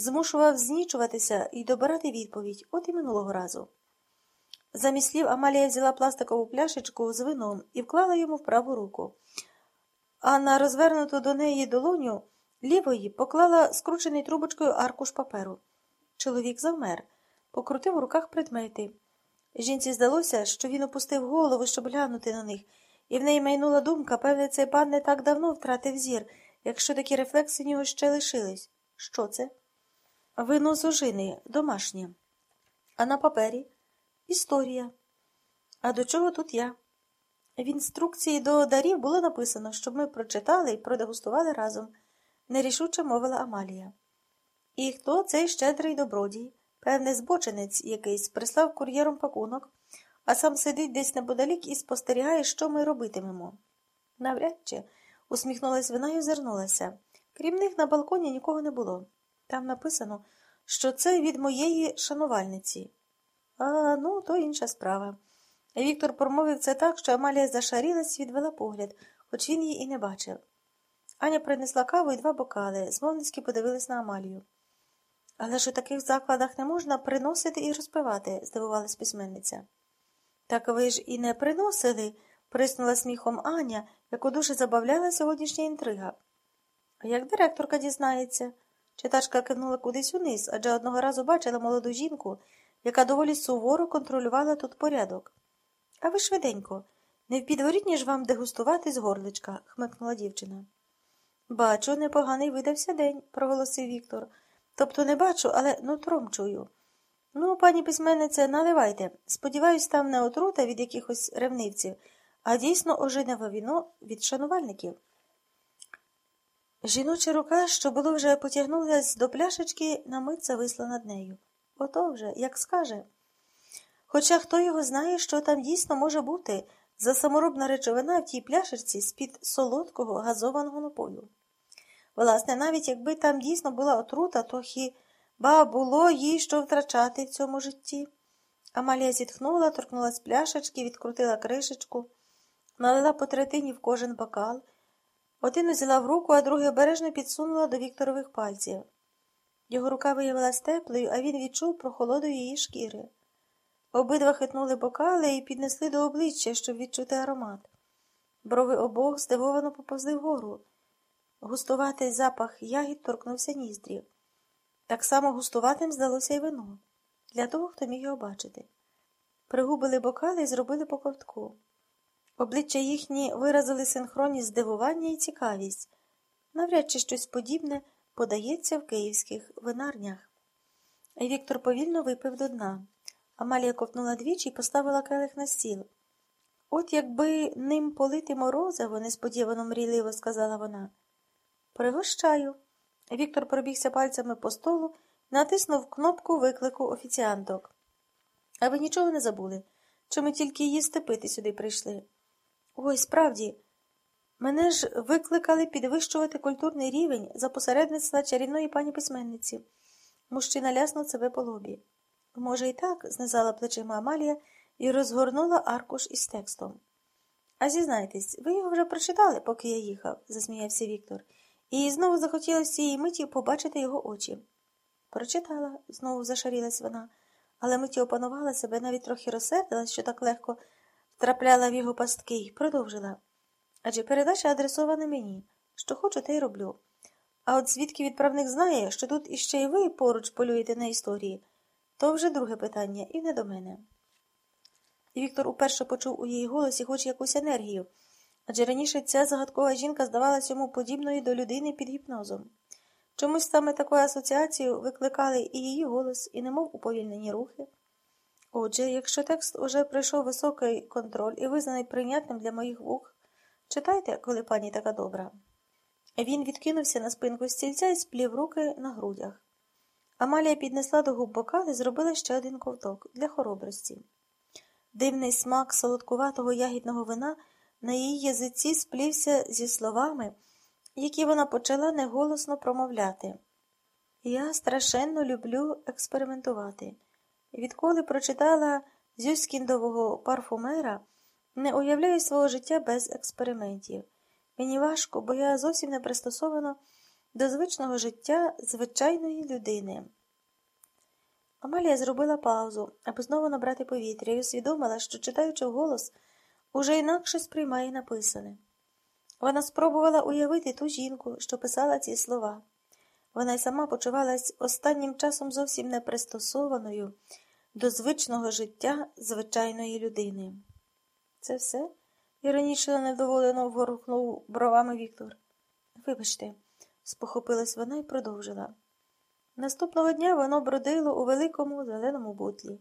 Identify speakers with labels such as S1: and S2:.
S1: змушував знічуватися і добирати відповідь, от і минулого разу. Замість слів Амалія взяла пластикову пляшечку з вином і вклала йому в праву руку, а на розвернуту до неї долоню лівої поклала скручений трубочкою аркуш паперу. Чоловік завмер, покрутив у руках предмети. Жінці здалося, що він опустив голову, щоб глянути на них, і в неї майнула думка, певне, цей пан не так давно втратив зір, якщо такі рефлекси в нього ще лишились. Що це? Вино з ожини, домашнє. А на папері історія. А до чого тут я? В інструкції до дарів було написано, щоб ми прочитали і продегустували разом, нерішуче мовила Амалія. І хто цей щедрий добродій? Певне, збочинець якийсь прислав кур'єром пакунок, а сам сидить десь неподалік і спостерігає, що ми робитимемо. Навряд чи, усміхнулась вона і озирнулася. Крім них на балконі нікого не було. Там написано, що це від моєї шанувальниці. А ну, то інша справа. Віктор промовив це так, що Амалія зашарілась і відвела погляд, хоч він її і не бачив. Аня принесла каву і два бокали, змовницьки подивились на Амалію. Але ж у таких закладах не можна приносити і розпивати, здивувалась письменниця. Так ви ж і не приносили, приснула сміхом Аня, яку дуже забавляла сьогоднішня інтрига. А як директорка дізнається? Читачка кивнула кудись униз, адже одного разу бачила молоду жінку, яка доволі суворо контролювала тут порядок. А ви швиденько, не в підворітні ж вам дегустувати з горличка, хмикнула дівчина. Бачу, непоганий видався день, проголосив Віктор. Тобто не бачу, але нутром чую. Ну, пані письменнице, наливайте. Сподіваюсь, там не отрута від якихось ревнивців, а дійсно ожиневе віно від шанувальників. Жіноча рука, що було вже потягнулась до пляшечки, на мить зависла над нею. Ото вже, як скаже. Хоча хто його знає, що там дійсно може бути за саморобна речовина в тій пляшечці з-під солодкого газованого напою. Власне, навіть якби там дійсно була отрута, то хіба було їй що втрачати в цьому житті? Амалія зітхнула, торкнула з пляшечки, відкрутила кришечку, налила по третині в кожен бокал. Один взяла в руку, а другий обережно підсунула до Вікторових пальців. Його рука виявилась теплою, а він відчув прохолоду її шкіри. Обидва хитнули бокали і піднесли до обличчя, щоб відчути аромат. Брови обох здивовано поповзли вгору. Густуватий запах ягід торкнувся ніздрів. Так само густуватим здалося й вино, для того, хто міг його бачити. Пригубили бокали і зробили по ковтку. Обличчя їхні виразили синхронні здивування і цікавість. Навряд чи щось подібне подається в київських винарнях. Віктор повільно випив до дна. Амалія ковтнула двічі і поставила келих на стіл. От якби ним полити морозиво, несподівано мрійливо сказала вона. Пригощаю. Віктор пробігся пальцями по столу, натиснув кнопку виклику офіціанток. А ви нічого не забули? Чи ми тільки їсти пити сюди прийшли? Ой, справді, мене ж викликали підвищувати культурний рівень за посередництва чарівної пані письменниці. Мужчина ляснув себе по лобі. Може, і так, знизала плечима Амалія і розгорнула аркуш із текстом. А зізнайтесь, ви його вже прочитали, поки я їхав, засміявся Віктор, і знову захотілося цієї миті побачити його очі. Прочитала, знову зашарілась вона, але миті опанувала себе, навіть трохи розсердилась, що так легко втрапляла в його пастки, і продовжила. Адже передача адресована мені, що хочу, те й роблю. А от звідки відправник знає, що тут іще й ви поруч полюєте на історії, то вже друге питання, і не до мене. І Віктор уперше почув у її голосі хоч якусь енергію, адже раніше ця загадкова жінка здавалась йому подібною до людини під гіпнозом. Чомусь саме таку асоціацію викликали і її голос, і немов уповільнені рухи. Отже, якщо текст уже пройшов високий контроль і визнаний прийнятним для моїх вух, читайте, коли пані така добра. Він відкинувся на спинку стільця і сплів руки на грудях. Амалія піднесла до губ бокал і зробила ще один ковток для хоробрості. Дивний смак солодкуватого ягідного вина на її язиці сплівся зі словами, які вона почала неголосно промовляти. Я страшенно люблю експериментувати. Відколи прочитала Зюськіндового парфумера, не уявляю свого життя без експериментів. Мені важко, бо я зовсім не пристосована до звичного життя звичайної людини. Амалія зробила паузу, аби знову набрати повітря, і усвідомила, що, читаючи вголос, уже інакше сприймає написане. Вона спробувала уявити ту жінку, що писала ці слова. Вона й сама почувалась останнім часом зовсім не пристосованою до звичного життя звичайної людини. Це все? іронічно невдоволено вгорухнув бровами Віктор. Вибачте, спохопилась вона і продовжила. Наступного дня воно бродило у великому зеленому бутлі.